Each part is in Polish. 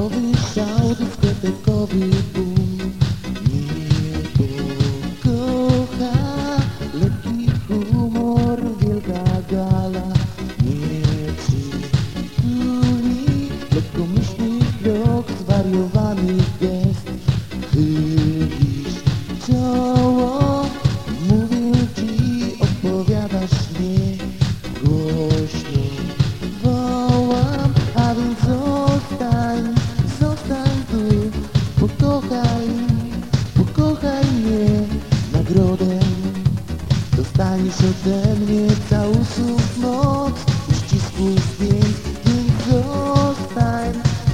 Nowy Sąd w sklepie kobiet Dostaniesz ode mnie całusów moc. Uścisków pięknych Zostań,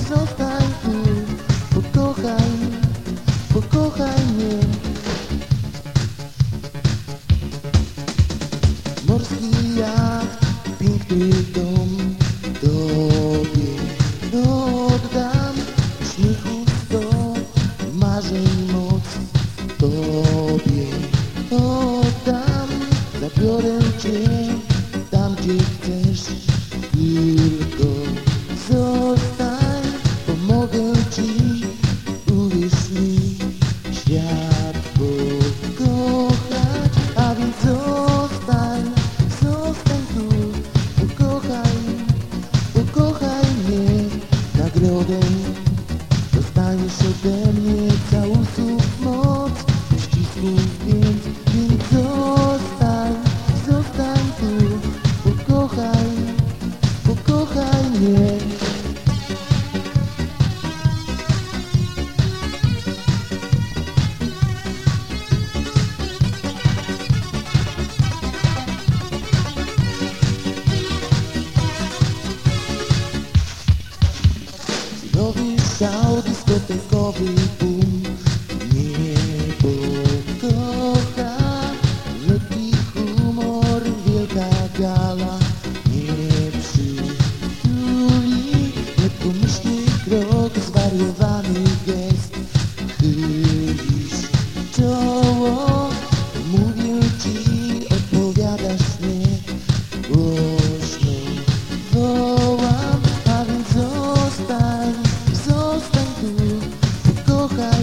zostań tu. Pokochaj, pokochaj mnie. Morski jacht, piękny dom Tobie oddam. Śmiechów do marzeń we mnie całą tą moc. Ścisnij więc, więc zostań, zostań tu. Pokochaj, pokochaj mnie. Nowy sam God. hojas.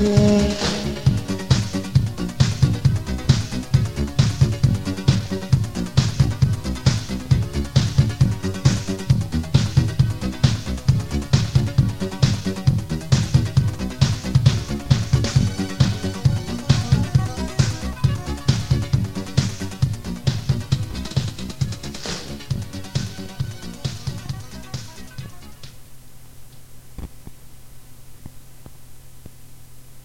Yeah.